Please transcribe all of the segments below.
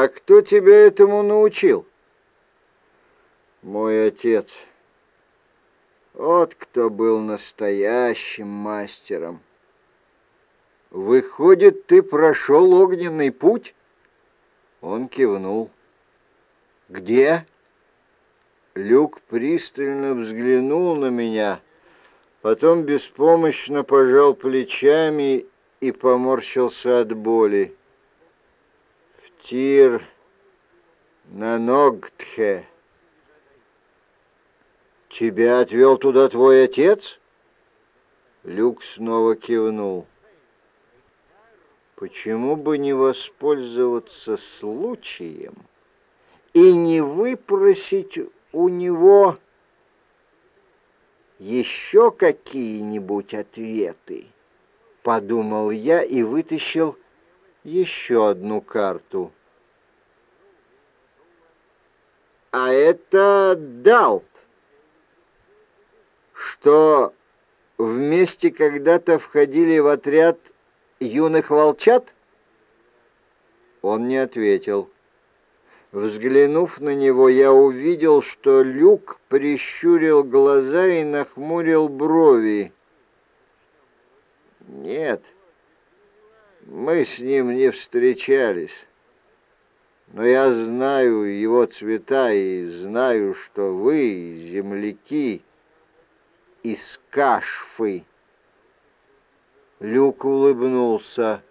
А кто тебя этому научил? Мой отец. Вот кто был настоящим мастером. Выходит, ты прошел огненный путь? Он кивнул. Где? Люк пристально взглянул на меня, потом беспомощно пожал плечами и поморщился от боли. Тир на Ногтхе. «Тебя отвел туда твой отец?» Люк снова кивнул. «Почему бы не воспользоваться случаем и не выпросить у него еще какие-нибудь ответы?» Подумал я и вытащил еще одну карту. «А это Далт!» что вместе когда-то входили в отряд юных волчат? Он не ответил. Взглянув на него, я увидел, что Люк прищурил глаза и нахмурил брови. «Нет, мы с ним не встречались, но я знаю его цвета и знаю, что вы, земляки, из кашфы. Люк улыбнулся.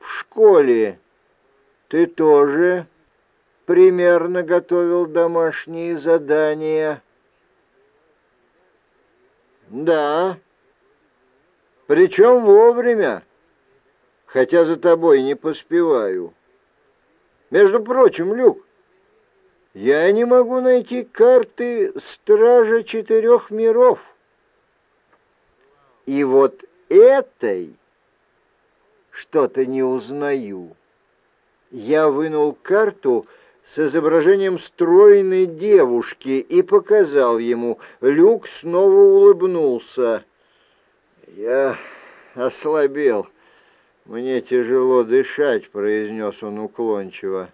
В школе ты тоже примерно готовил домашние задания? Да. Причем вовремя, хотя за тобой не поспеваю. Между прочим, Люк, я не могу найти карты Стража Четырех Миров. И вот этой что-то не узнаю. Я вынул карту с изображением стройной девушки и показал ему. Люк снова улыбнулся. «Я ослабел. Мне тяжело дышать», — произнес он уклончиво.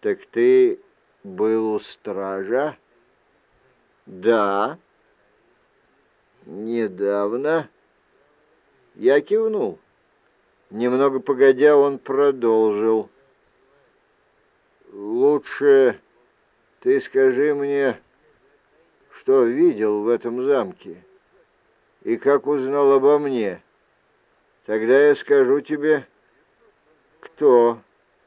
«Так ты был у стража?» «Да». «Недавно?» Я кивнул. Немного погодя, он продолжил. «Лучше ты скажи мне, что видел в этом замке и как узнал обо мне. Тогда я скажу тебе, кто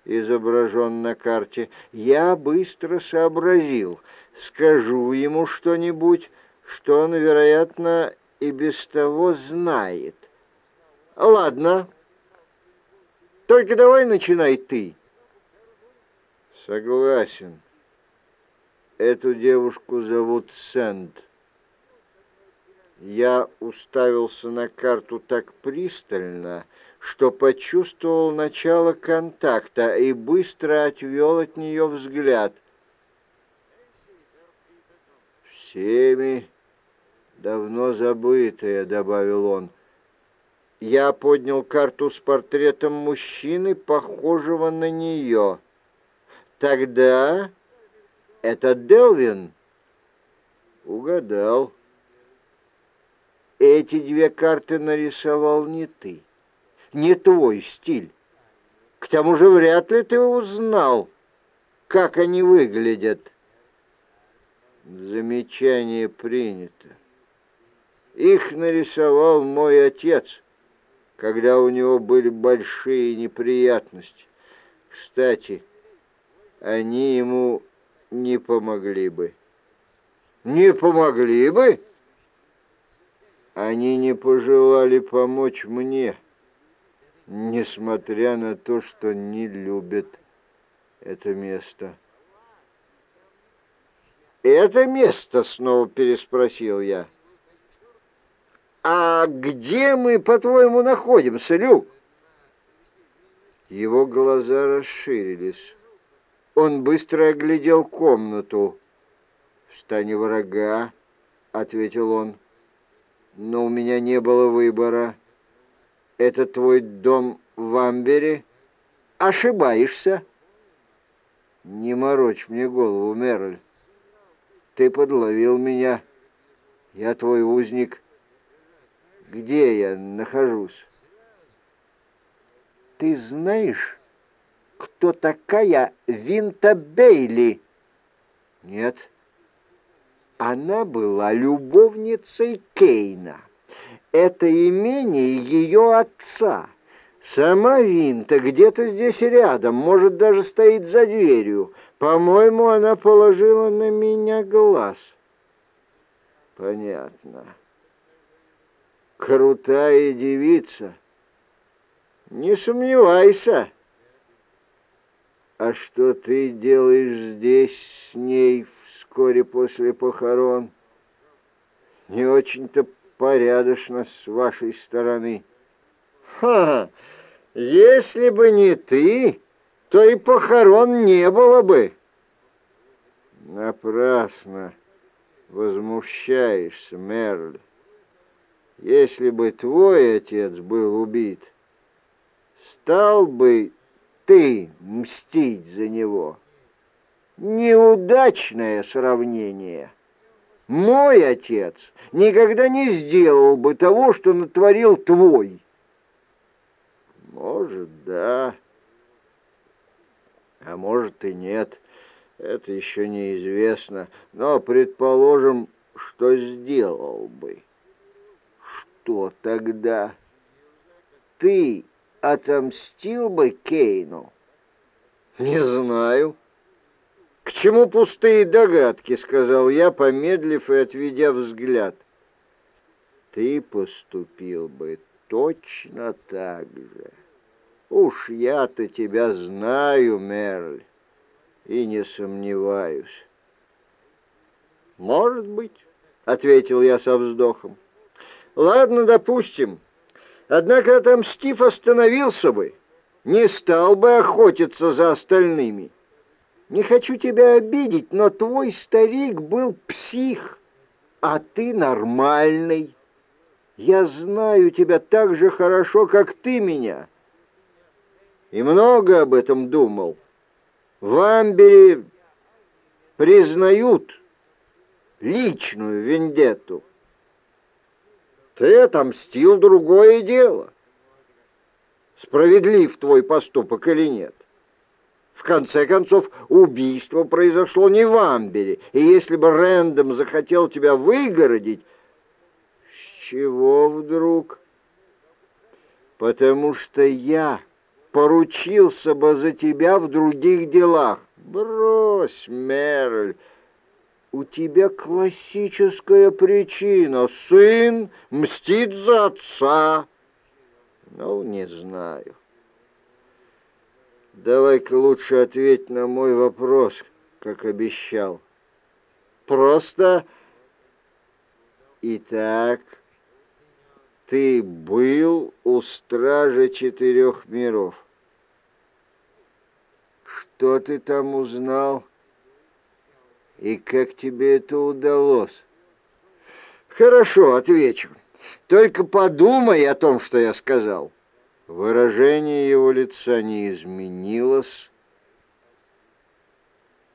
изображен на карте, я быстро сообразил. Скажу ему что-нибудь, что он, вероятно, и без того знает. Ладно, только давай начинай ты. Согласен. Эту девушку зовут Сэнд. Я уставился на карту так пристально, что почувствовал начало контакта и быстро отвел от нее взгляд. «Всеми давно забытая», — добавил он. Я поднял карту с портретом мужчины, похожего на нее. «Тогда это Делвин?» «Угадал. Эти две карты нарисовал не ты» не твой стиль. К тому же вряд ли ты узнал, как они выглядят. Замечание принято. Их нарисовал мой отец, когда у него были большие неприятности. Кстати, они ему не помогли бы. Не помогли бы? Они не пожелали помочь мне несмотря на то, что не любят это место. «Это место?» — снова переспросил я. «А где мы, по-твоему, находимся, Люк?» Его глаза расширились. Он быстро оглядел комнату. «В стане врага», — ответил он. «Но у меня не было выбора». Это твой дом в Амбере? ошибаешься. Не морочь мне голову, Мерль. Ты подловил меня. Я твой узник. Где я нахожусь? Ты знаешь, кто такая Винта Бейли? Нет. Она была любовницей Кейна. Это имение ее отца. Сама Винта где-то здесь рядом, может, даже стоит за дверью. По-моему, она положила на меня глаз. Понятно. Крутая девица. Не сомневайся. А что ты делаешь здесь с ней вскоре после похорон? Не очень-то порядочно с вашей стороны. Ха! Если бы не ты, то и похорон не было бы. Напрасно возмущаешься, Мерль. Если бы твой отец был убит, стал бы ты мстить за него. Неудачное сравнение. Мой отец никогда не сделал бы того, что натворил твой. Может, да, а может и нет. Это еще неизвестно, но предположим, что сделал бы. Что тогда? Ты отомстил бы Кейну? Не знаю. К чему пустые догадки, сказал я, помедлив и отведя взгляд. Ты поступил бы точно так же. Уж я-то тебя знаю, Мерль, и не сомневаюсь. Может быть, ответил я со вздохом. Ладно, допустим. Однако там Стив остановился бы, не стал бы охотиться за остальными. Не хочу тебя обидеть, но твой старик был псих, а ты нормальный. Я знаю тебя так же хорошо, как ты меня и много об этом думал. В Амбере признают личную вендетту. Ты отомстил другое дело. Справедлив твой поступок или нет? В конце концов, убийство произошло не в Амбере, и если бы Рэндом захотел тебя выгородить... С чего вдруг? Потому что я поручился бы за тебя в других делах. Брось, Мерль, у тебя классическая причина. Сын мстит за отца. Ну, не знаю. Давай-ка лучше ответь на мой вопрос, как обещал. Просто... Итак, ты был у стража четырех миров. Что ты там узнал? И как тебе это удалось? Хорошо, отвечу. Только подумай о том, что я сказал. Выражение его лица не изменилось.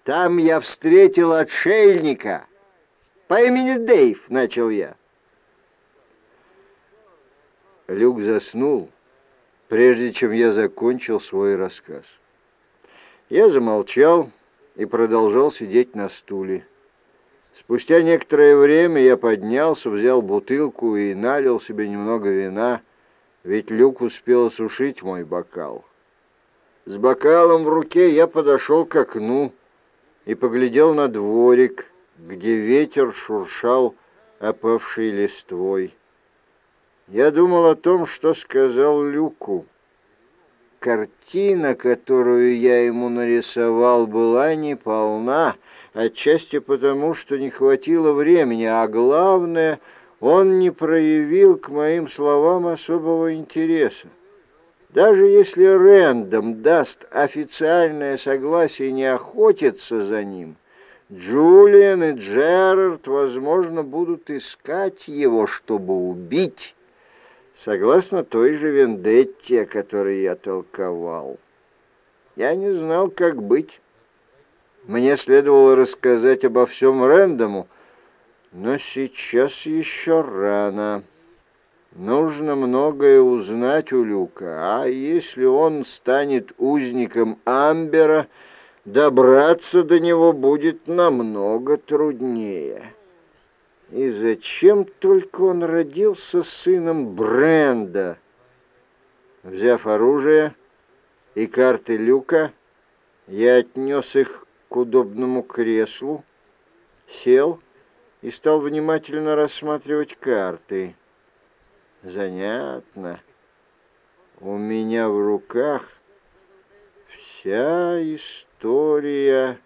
Там я встретил отшельника. По имени Дейв, начал я. Люк заснул, прежде чем я закончил свой рассказ. Я замолчал и продолжал сидеть на стуле. Спустя некоторое время я поднялся, взял бутылку и налил себе немного вина, ведь Люк успел осушить мой бокал. С бокалом в руке я подошел к окну и поглядел на дворик, где ветер шуршал опавшей листвой. Я думал о том, что сказал Люку. Картина, которую я ему нарисовал, была неполна, отчасти потому, что не хватило времени, а главное, он не проявил к моим словам особого интереса. Даже если Рэндом даст официальное согласие не охотиться за ним, Джулиан и Джерард, возможно, будут искать его, чтобы убить согласно той же вендетте, о которой я толковал. Я не знал, как быть. Мне следовало рассказать обо всем Рэндому, но сейчас еще рано. Нужно многое узнать у Люка, а если он станет узником Амбера, добраться до него будет намного труднее. И зачем только он родился сыном Бренда? Взяв оружие и карты Люка, я отнес их к удобному креслу, сел и стал внимательно рассматривать карты. Занятно. У меня в руках вся история.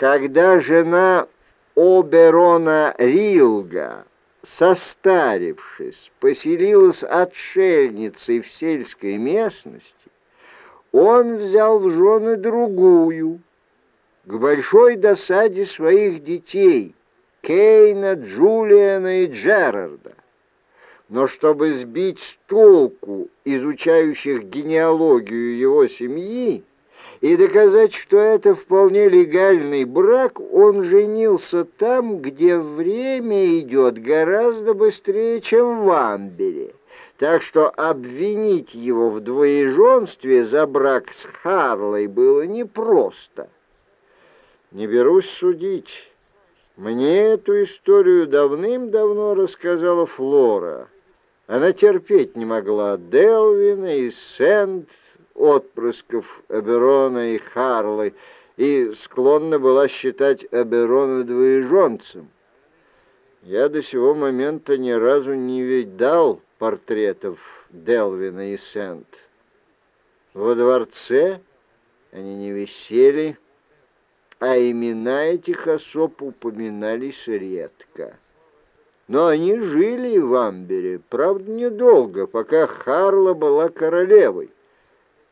Когда жена Оберона Рилга, состарившись, поселилась отшельницей в сельской местности, он взял в жены другую, к большой досаде своих детей, Кейна, Джулиана и Джерарда. Но чтобы сбить с толку изучающих генеалогию его семьи и доказать, что это вполне легальный брак, он женился там, где время идет гораздо быстрее, чем в Амбере. Так что обвинить его в двоеженстве за брак с Харлой было непросто. Не берусь судить. Мне эту историю давным-давно рассказала Флора. Она терпеть не могла Делвина и Сент, отпрысков Эберона и Харлы, и склонна была считать Эберона двоеженцем. Я до сего момента ни разу не видал портретов Делвина и Сент. Во дворце они не висели, а имена этих особ упоминались редко. Но они жили в Амбере, правда, недолго, пока Харла была королевой.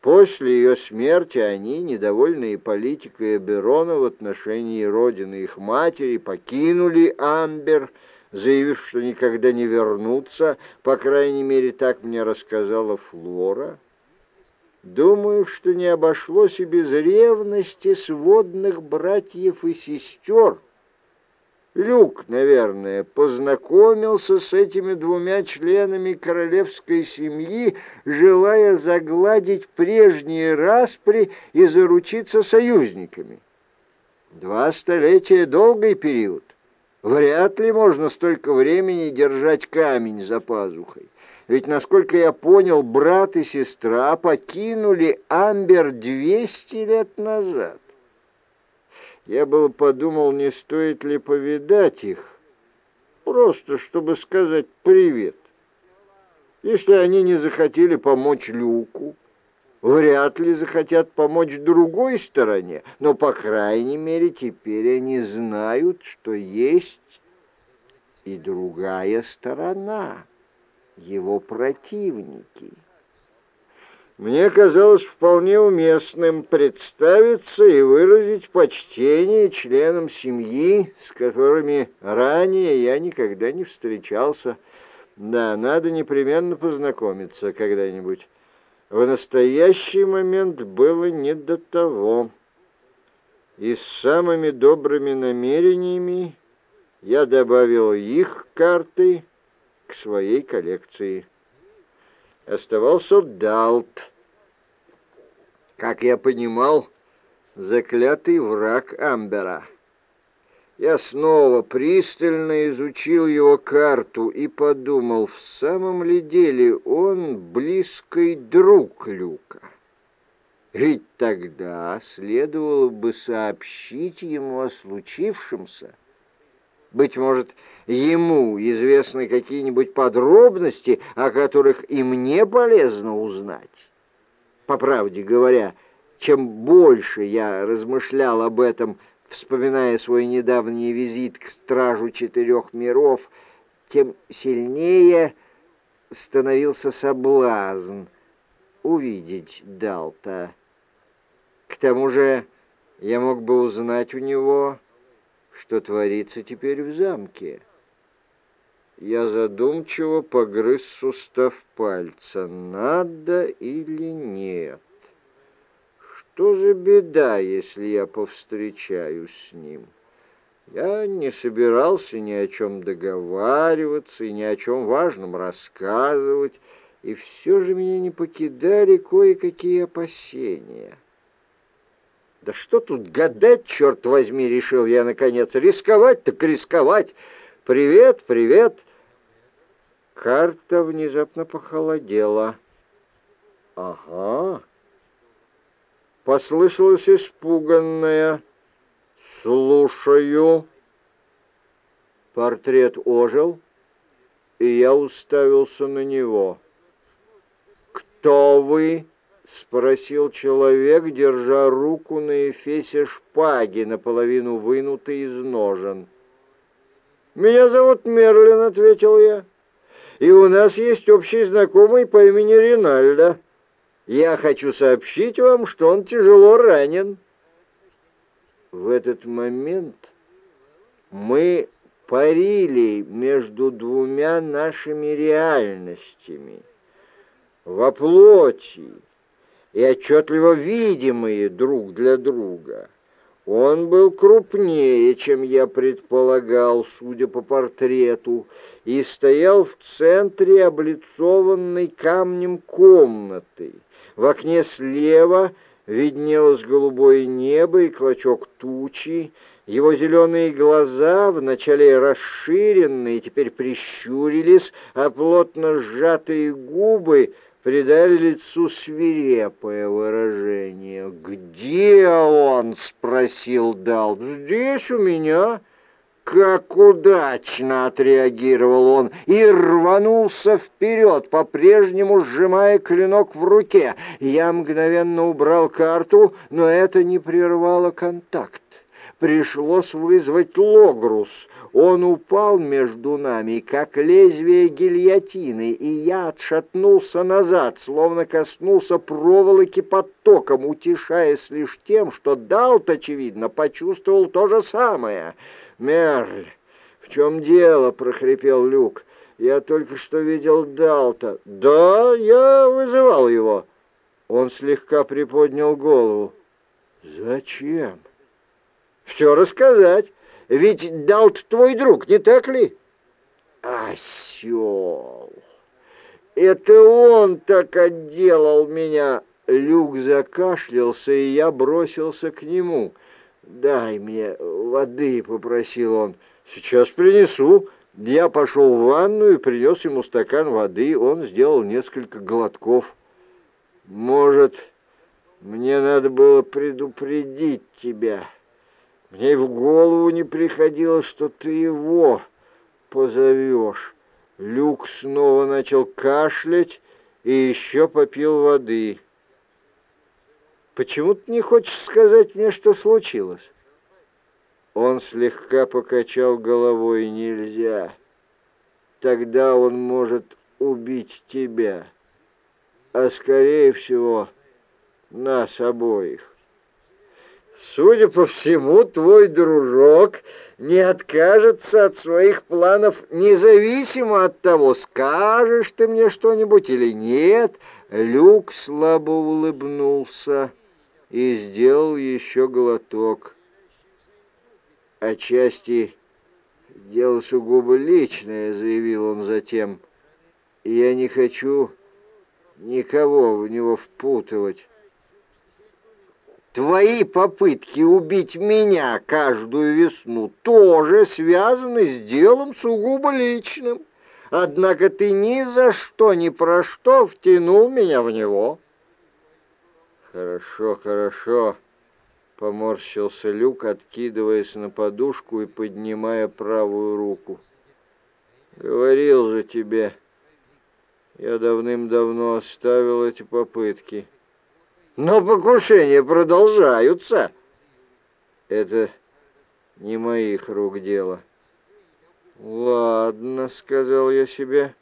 После ее смерти они, недовольные политикой Эберона в отношении родины их матери, покинули Амбер, заявив, что никогда не вернутся, по крайней мере, так мне рассказала Флора. Думаю, что не обошлось и без ревности сводных братьев и сестер. Люк, наверное, познакомился с этими двумя членами королевской семьи, желая загладить прежние распри и заручиться союзниками. Два столетия — долгий период. Вряд ли можно столько времени держать камень за пазухой. Ведь, насколько я понял, брат и сестра покинули Амбер двести лет назад. Я был подумал, не стоит ли повидать их, просто чтобы сказать привет. Если они не захотели помочь Люку, вряд ли захотят помочь другой стороне, но, по крайней мере, теперь они знают, что есть и другая сторона его противники. Мне казалось вполне уместным представиться и выразить почтение членам семьи, с которыми ранее я никогда не встречался. Да, надо непременно познакомиться когда-нибудь. В настоящий момент было не до того. И с самыми добрыми намерениями я добавил их карты к своей коллекции. Оставался Далт. Как я понимал, заклятый враг Амбера. Я снова пристально изучил его карту и подумал, в самом ли деле он близкий друг Люка. Ведь тогда следовало бы сообщить ему о случившемся. Быть может, ему известны какие-нибудь подробности, о которых и мне полезно узнать. По правде говоря, чем больше я размышлял об этом, вспоминая свой недавний визит к стражу четырех миров, тем сильнее становился соблазн увидеть Далта. К тому же я мог бы узнать у него что творится теперь в замке. Я задумчиво погрыз сустав пальца. Надо или нет? Что за беда, если я повстречаюсь с ним? Я не собирался ни о чем договариваться и ни о чем важном рассказывать, и все же меня не покидали кое-какие опасения. Да что тут гадать, черт возьми, решил я наконец. Рисковать так рисковать. Привет, привет. Карта внезапно похолодела. Ага. Послышалось испуганное «Слушаю». Портрет ожил, и я уставился на него. «Кто вы?» — спросил человек, держа руку на эфесе шпаги, наполовину вынутой из ножен. «Меня зовут Мерлин», — ответил я, — «и у нас есть общий знакомый по имени Ринальдо. Я хочу сообщить вам, что он тяжело ранен». В этот момент мы парили между двумя нашими реальностями. Во плоти и отчетливо видимые друг для друга. Он был крупнее, чем я предполагал, судя по портрету, и стоял в центре облицованной камнем комнаты. В окне слева виднелось голубое небо и клочок тучи, его зеленые глаза, вначале расширенные, теперь прищурились, а плотно сжатые губы — придали лицу свирепое выражение. «Где он?» — спросил Дал. «Здесь у меня». Как удачно отреагировал он и рванулся вперед, по-прежнему сжимая клинок в руке. Я мгновенно убрал карту, но это не прервало контакт. Пришлось вызвать Логрус. Он упал между нами, как лезвие гильотины, и я отшатнулся назад, словно коснулся проволоки под током, утешаясь лишь тем, что Далт, очевидно, почувствовал то же самое. «Мерль, в чем дело?» — прохрипел Люк. «Я только что видел Далта». «Да, я вызывал его». Он слегка приподнял голову. «Зачем?» «Все рассказать». Ведь Далт твой друг, не так ли? Осел! Это он так отделал меня. Люк закашлялся, и я бросился к нему. «Дай мне воды», — попросил он. «Сейчас принесу». Я пошел в ванную и принес ему стакан воды. Он сделал несколько глотков. «Может, мне надо было предупредить тебя?» Мне и в голову не приходило, что ты его позовешь. Люк снова начал кашлять и еще попил воды. «Почему ты не хочешь сказать мне, что случилось?» Он слегка покачал головой. «Нельзя. Тогда он может убить тебя, а, скорее всего, нас обоих». Судя по всему, твой дружок не откажется от своих планов, независимо от того, скажешь ты мне что-нибудь или нет. Люк слабо улыбнулся и сделал еще глоток. Отчасти дело сугубо личное, заявил он затем. Я не хочу никого в него впутывать. Твои попытки убить меня каждую весну тоже связаны с делом сугубо личным. Однако ты ни за что, ни про что втянул меня в него. Хорошо, хорошо, поморщился Люк, откидываясь на подушку и поднимая правую руку. Говорил же тебе, я давным-давно оставил эти попытки. Но покушения продолжаются. Это не моих рук дело. Ладно, сказал я себе,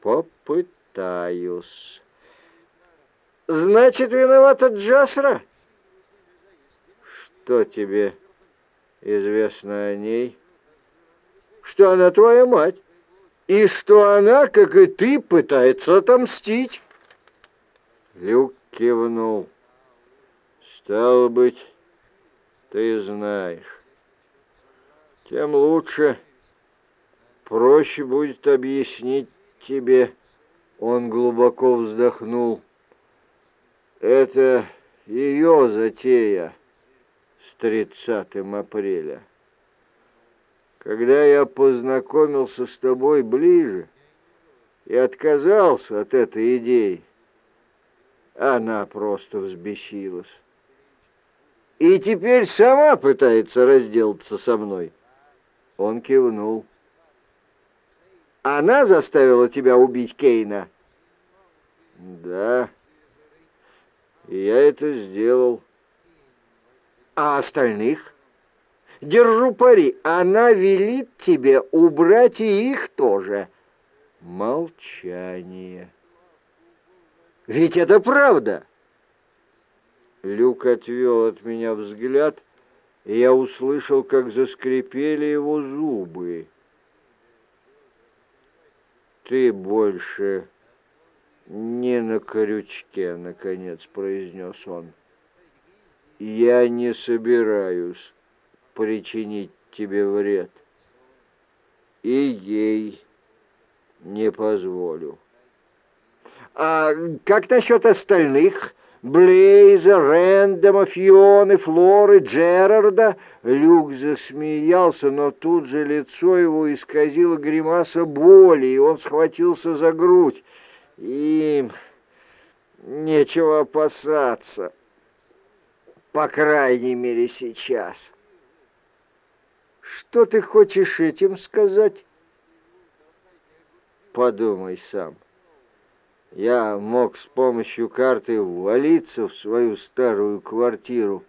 попытаюсь. Значит, виновата Джасра? Что тебе известно о ней? Что она твоя мать. и что она, как и ты, пытается отомстить. Люк кивнул. Стало быть, ты знаешь. Тем лучше, проще будет объяснить тебе. Он глубоко вздохнул. Это ее затея с 30 апреля. Когда я познакомился с тобой ближе и отказался от этой идеи, она просто взбесилась. И теперь сама пытается разделаться со мной. Он кивнул. Она заставила тебя убить Кейна? Да. Я это сделал. А остальных? Держу пари, она велит тебе убрать и их тоже. Молчание. Ведь это правда. Люк отвел от меня взгляд, и я услышал, как заскрипели его зубы. «Ты больше не на крючке», — наконец произнес он. «Я не собираюсь причинить тебе вред. И ей не позволю. А как насчет остальных? Блейза, Рэндома, Фионы, Флоры, Джерарда. Люк засмеялся, но тут же лицо его исказило гримаса боли, и он схватился за грудь. Им нечего опасаться, по крайней мере сейчас. Что ты хочешь этим сказать? Подумай сам. Я мог с помощью карты ввалиться в свою старую квартиру,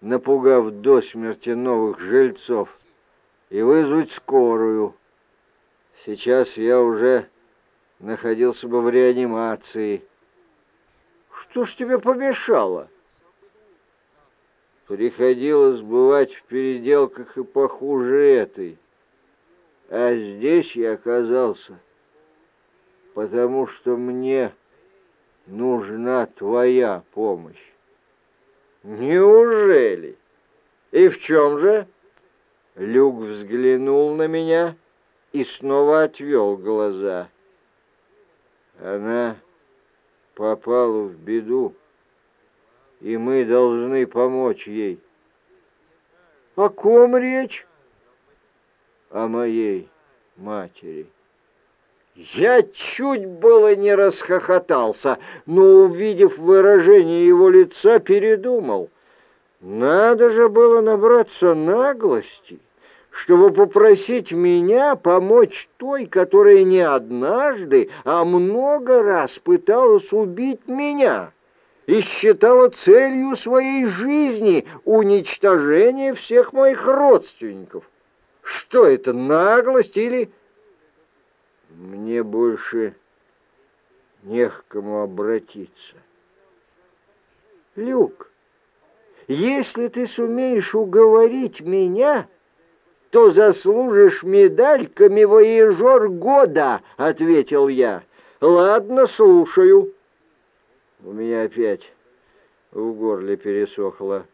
напугав до смерти новых жильцов, и вызвать скорую. Сейчас я уже находился бы в реанимации. Что ж тебе помешало? Приходилось бывать в переделках и похуже этой. А здесь я оказался, потому что мне нужна твоя помощь. Неужели? И в чем же? Люк взглянул на меня и снова отвел глаза. Она попала в беду и мы должны помочь ей. О ком речь? О моей матери. Я чуть было не расхохотался, но, увидев выражение его лица, передумал. Надо же было набраться наглости, чтобы попросить меня помочь той, которая не однажды, а много раз пыталась убить меня и считала целью своей жизни уничтожение всех моих родственников. Что это, наглость или... Мне больше не к кому обратиться. Люк, если ты сумеешь уговорить меня, то заслужишь медаль камевоежор года, — ответил я. Ладно, слушаю. У меня опять в горле пересохло.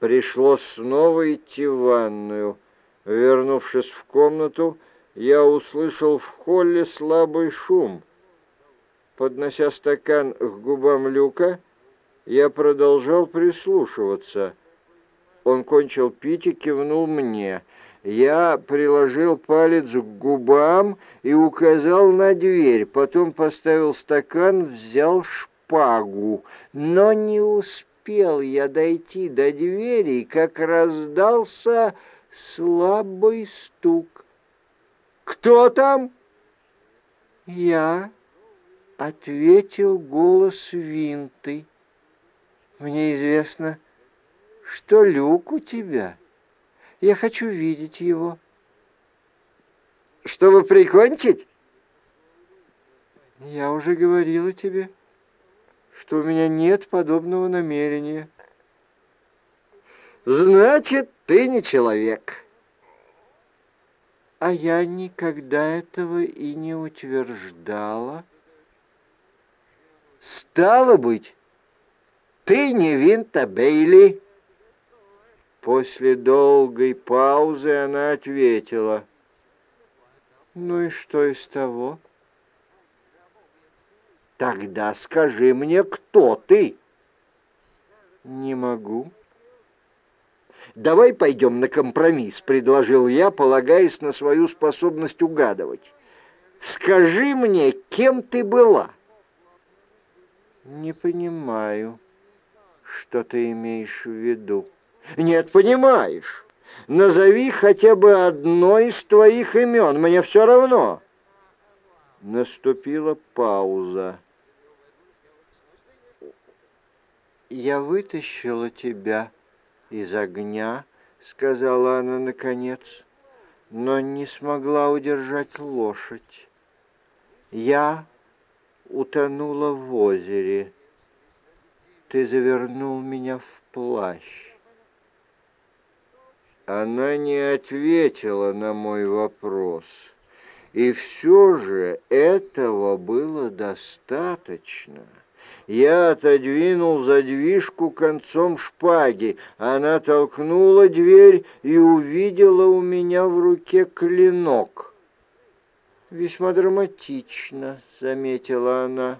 Пришлось снова идти в ванную. Вернувшись в комнату, я услышал в холле слабый шум. Поднося стакан к губам Люка, я продолжал прислушиваться. Он кончил пить и кивнул мне. Я приложил палец к губам и указал на дверь, потом поставил стакан, взял шпагу но не успел я дойти до двери, как раздался слабый стук. «Кто там?» «Я», — ответил голос Винты. «Мне известно, что люк у тебя. Я хочу видеть его». «Чтобы прикончить?» «Я уже говорила тебе» что у меня нет подобного намерения. Значит, ты не человек. А я никогда этого и не утверждала. Стало быть, ты не Винта Бейли? После долгой паузы она ответила. Ну и что из того? Тогда скажи мне, кто ты? Не могу. «Давай пойдем на компромисс», — предложил я, полагаясь на свою способность угадывать. «Скажи мне, кем ты была?» «Не понимаю, что ты имеешь в виду». «Нет, понимаешь. Назови хотя бы одно из твоих имен, мне все равно». Наступила пауза. «Я вытащила тебя» из огня, сказала она наконец, но не смогла удержать лошадь. Я утонула в озере. Ты завернул меня в плащ. Она не ответила на мой вопрос. И все же было достаточно. Я отодвинул задвижку концом шпаги. Она толкнула дверь и увидела у меня в руке клинок. «Весьма драматично», — заметила она.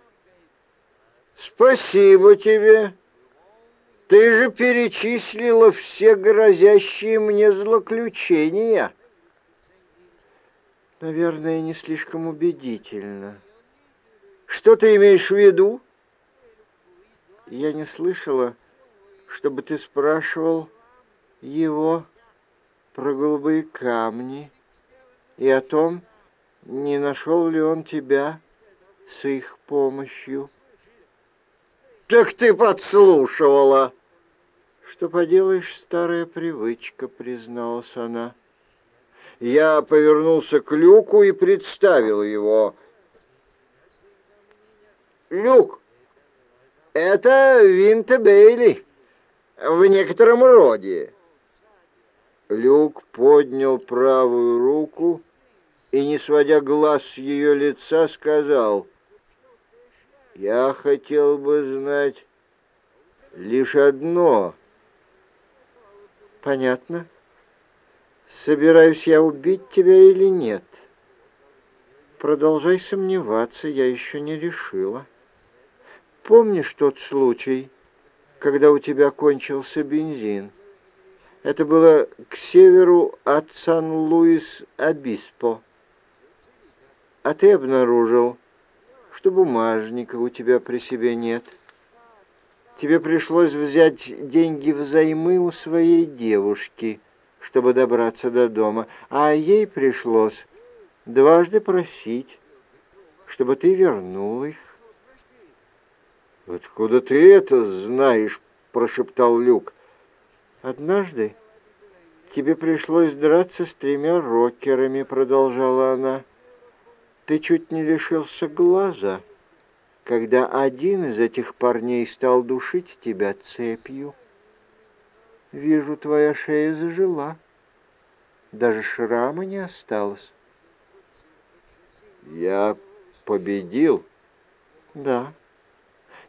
«Спасибо тебе. Ты же перечислила все грозящие мне злоключения». «Наверное, не слишком убедительно». «Что ты имеешь в виду?» Я не слышала, чтобы ты спрашивал его про голубые камни и о том, не нашел ли он тебя с их помощью. Так ты подслушивала. Что поделаешь, старая привычка, призналась она. Я повернулся к люку и представил его. Люк, это Винта Бейли, в некотором роде. Люк поднял правую руку и, не сводя глаз с ее лица, сказал, «Я хотел бы знать лишь одно». «Понятно. Собираюсь я убить тебя или нет?» «Продолжай сомневаться, я еще не решила». Помнишь тот случай, когда у тебя кончился бензин? Это было к северу от Сан-Луис-Обиспо. А ты обнаружил, что бумажника у тебя при себе нет. Тебе пришлось взять деньги взаймы у своей девушки, чтобы добраться до дома, а ей пришлось дважды просить, чтобы ты вернул их. «Откуда ты это знаешь?» — прошептал Люк. «Однажды тебе пришлось драться с тремя рокерами», — продолжала она. «Ты чуть не лишился глаза, когда один из этих парней стал душить тебя цепью. Вижу, твоя шея зажила, даже шрама не осталось». «Я победил?» «Да».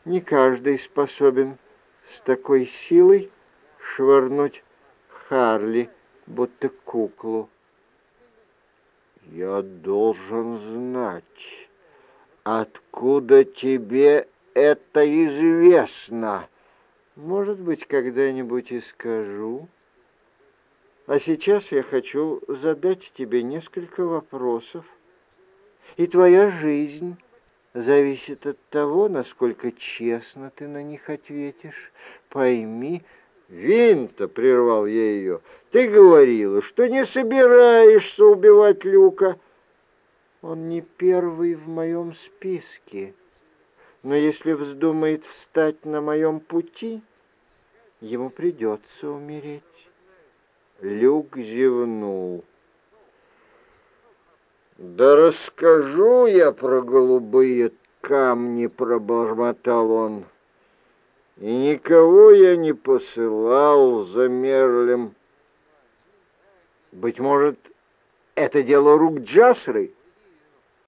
Не каждый способен с такой силой швырнуть Харли, будто куклу. Я должен знать, откуда тебе это известно. Может быть, когда-нибудь и скажу. А сейчас я хочу задать тебе несколько вопросов. И твоя жизнь зависит от того, насколько честно ты на них ответишь. Пойми, Винта, прервал я ее, ты говорила, что не собираешься убивать Люка. Он не первый в моем списке, но если вздумает встать на моем пути, ему придется умереть. Люк зевнул. «Да расскажу я про голубые камни», — пробормотал он. «И никого я не посылал за Мерлем. Быть может, Это дело рук Джасры.